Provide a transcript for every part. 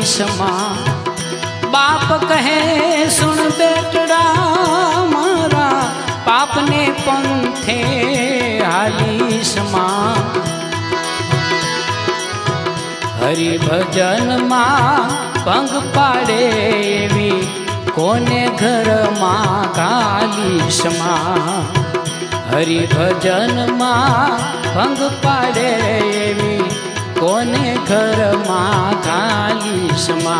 क्षमा बाप कहे, सुन बेटड़ा मारा पाप ने पंथे हाली क्षमा हरि भजन माँ, पंग पाड़े भी। कोने घर माँ काली क्षमा हरि भजन माँ, पंग पाड़े भी। कर माँ काली समा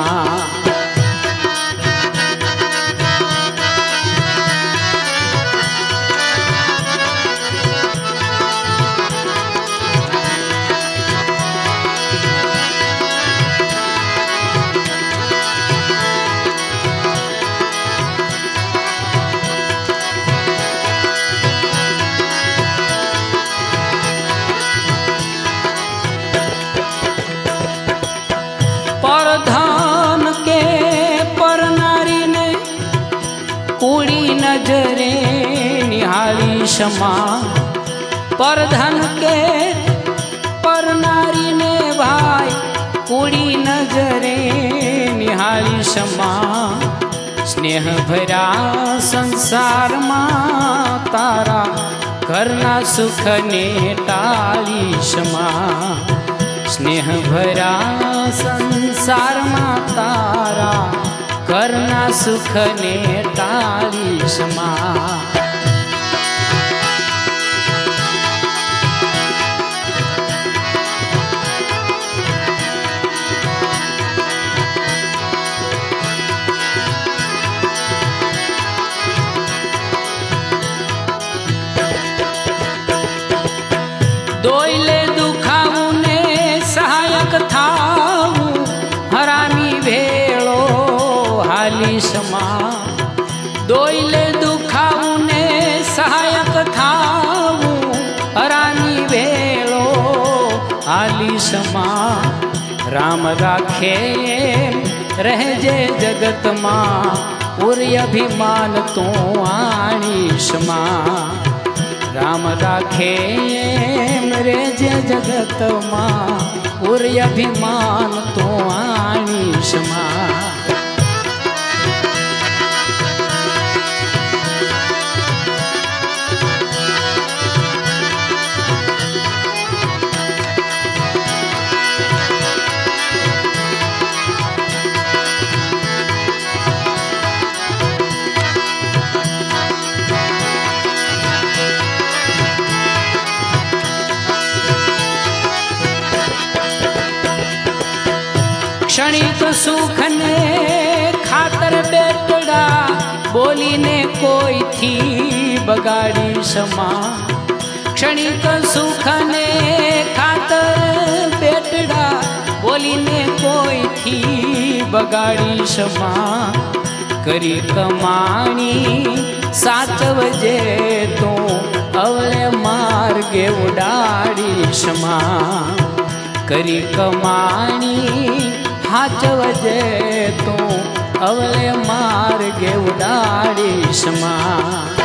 नजरे निहारी क्षमा पर धन के पर नारी ने भाई, पूरी नजरे निहारी क्षमा स्नेह भरा संसार माँ तारा करना सुख ने टाली क्षमा स्नेह भरा संसार माँ तारा ઘરના સુખને ટાળીશમાં. क्षमा। राम राखे, रह जे जगत माँ। उरी अभिमान तो आणी क्षमा। राम राखे रे जे जगत माँ। उरी अभिमान तो आणी क्षमा। ક્ષણિક સુખને ખાતર બેતડા બોલીને કોઈથી બગાડી સમા. ક્ષણિક સુખને ખાતર બેતડા બોલીને કોઈથી બગાડી સમા. કરી કમાણી સાચવજે તો, અવળે માર્ગે ઉડાડી સમા. કરી કમાણી હાચવજે તો અવળે માર્ગે ઉડાડી સમા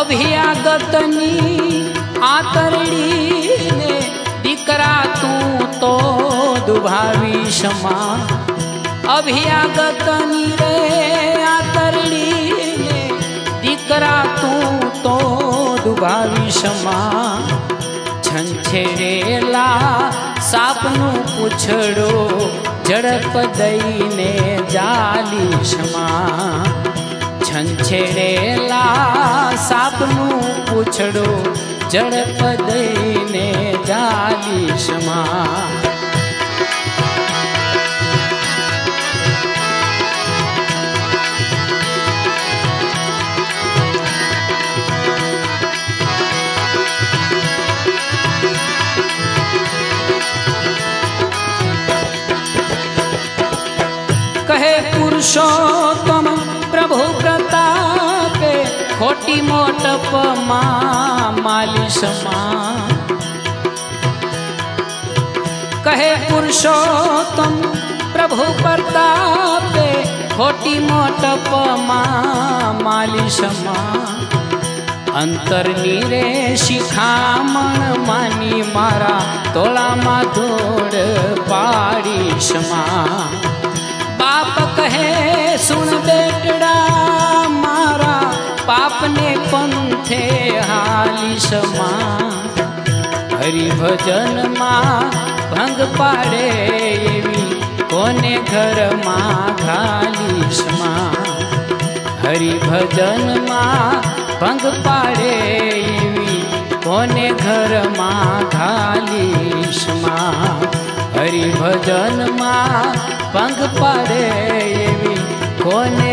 અભિયાગતની આતરડીને દુભાવી ક્ષમા અભિયાગતની રે આતરડીને દીકરા તું તો દુભાવી ક્ષમા છંછેડેલા સાપનું પૂછડો ઝડપ દઈને જાલી ક્ષમા છંછેડેલા સાપનું પૂછડો ઝડપ દઈને खोटी मोट पमा माली समा कहे पुरुषोत्तम, प्रभु प्रताप, खोटी मोट पमा माली समा अंतर निरे मानी मारा, तोला माधोड़ पाड़ी समा પંથે હાલીશમાં હરિભજનમાં ભંગ પાડે એવી કોને ઘરમાં ઘાલીશમાં હરિભજનમાં ભંગ પાડે એવી કોને ઘરમાં ઘાલીશમાં હરિભજનમાં ભંગ પાડે એવી કોને